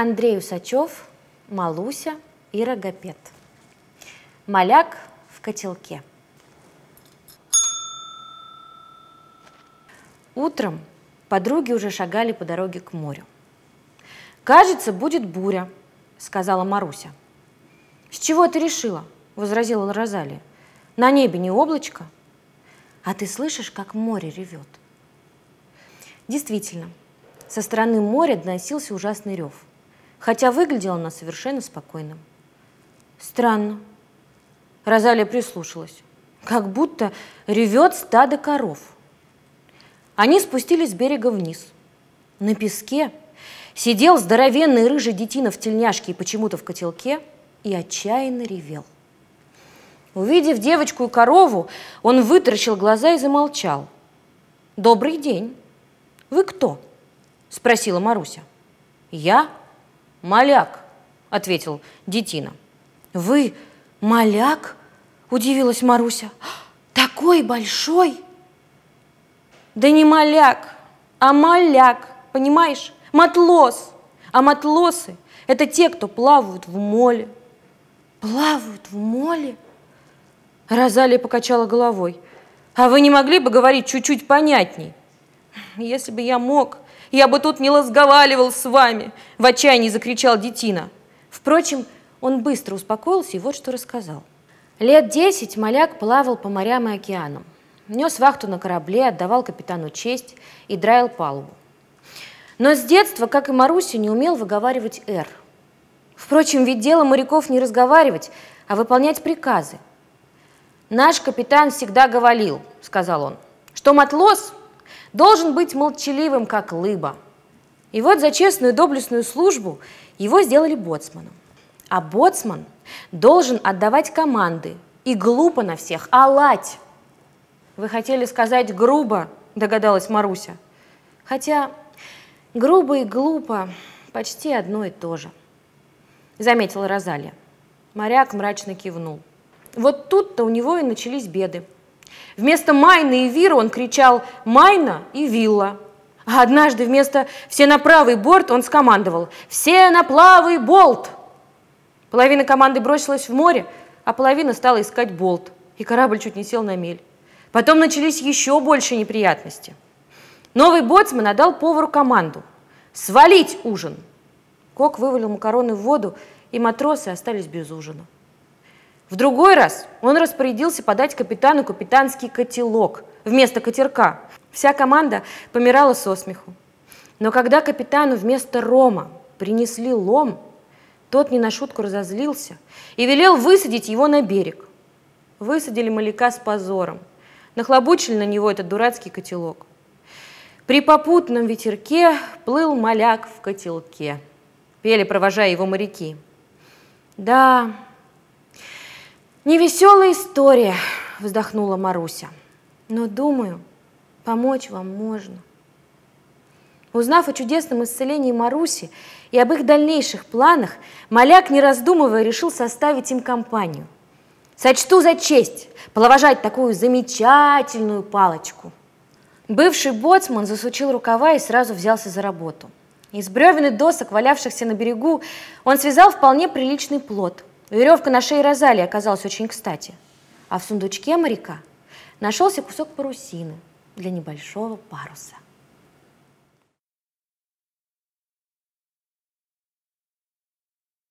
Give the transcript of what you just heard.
Андрей Усачев, Малуся и Рогопед. Маляк в котелке. Утром подруги уже шагали по дороге к морю. «Кажется, будет буря», — сказала Маруся. «С чего ты решила?» — возразила Розалия. «На небе не облачко, а ты слышишь, как море ревет». Действительно, со стороны моря доносился ужасный рев, хотя выглядела она совершенно спокойным. Странно. Розалия прислушалась, как будто ревет стадо коров. Они спустились с берега вниз. На песке сидел здоровенный рыжий детина в тельняшке и почему-то в котелке и отчаянно ревел. Увидев девочку и корову, он вытаращил глаза и замолчал. «Добрый день! Вы кто?» – спросила Маруся. «Я маляк», – ответил детина. «Вы маляк?» – удивилась Маруся. «Такой большой!» «Да не маляк, а маляк, понимаешь? Матлос. А матлосы – это те, кто плавают в моле». «Плавают в моле?» Розалия покачала головой. «А вы не могли бы говорить чуть-чуть понятней?» «Если бы я мог, я бы тут не разговаривал с вами!» В отчаянии закричал детина. Впрочем, он быстро успокоился и вот что рассказал. Лет десять маляк плавал по морям и океанам. Нес вахту на корабле, отдавал капитану честь и драил палубу. Но с детства, как и Маруся, не умел выговаривать «р». Впрочем, ведь дело моряков не разговаривать, а выполнять приказы. «Наш капитан всегда говорил, — сказал он, — что матлос должен быть молчаливым, как лыба. И вот за честную доблестную службу его сделали боцманом. А боцман должен отдавать команды и глупо на всех алать. Вы хотели сказать грубо, догадалась Маруся. Хотя грубо и глупо почти одно и то же, заметила Розалия. Моряк мрачно кивнул. Вот тут-то у него и начались беды. Вместо Майны и Виру он кричал «Майна» и «Вилла». А однажды вместо «Все на правый борт» он скомандовал «Все на плавый болт!» Половина команды бросилась в море, а половина стала искать болт, и корабль чуть не сел на мель. Потом начались еще больше неприятности. Новый боцман отдал повару команду «Свалить ужин!» Кок вывалил макароны в воду, и матросы остались без ужина. В другой раз он распорядился подать капитану капитанский котелок вместо катерка. Вся команда помирала со смеху. Но когда капитану вместо рома принесли лом, тот не на шутку разозлился и велел высадить его на берег. Высадили маляка с позором. Нахлобучили на него этот дурацкий котелок. При попутном ветерке плыл маляк в котелке. Пели, провожая его моряки. Да, невеселая история, вздохнула Маруся. Но думаю, помочь вам можно. Узнав о чудесном исцелении Маруси и об их дальнейших планах, Маляк, не раздумывая, решил составить им компанию. «Сочту за честь половожать такую замечательную палочку!» Бывший боцман засучил рукава и сразу взялся за работу. Из бревен и досок, валявшихся на берегу, он связал вполне приличный плод. Веревка на шее Розалии оказалась очень кстати. А в сундучке моряка нашелся кусок парусины для небольшого паруса.